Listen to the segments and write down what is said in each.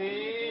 Sim.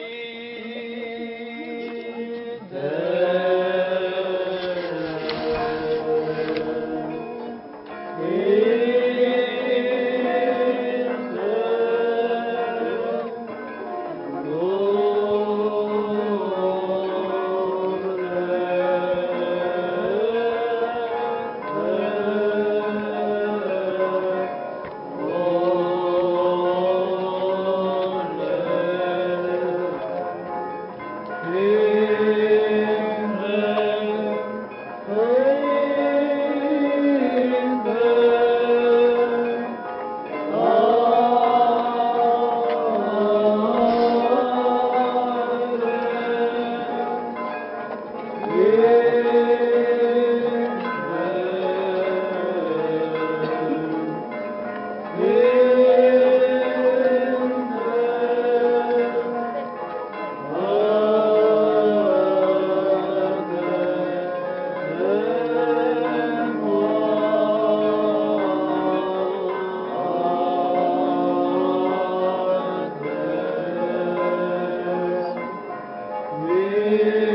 Amen.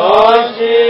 何夕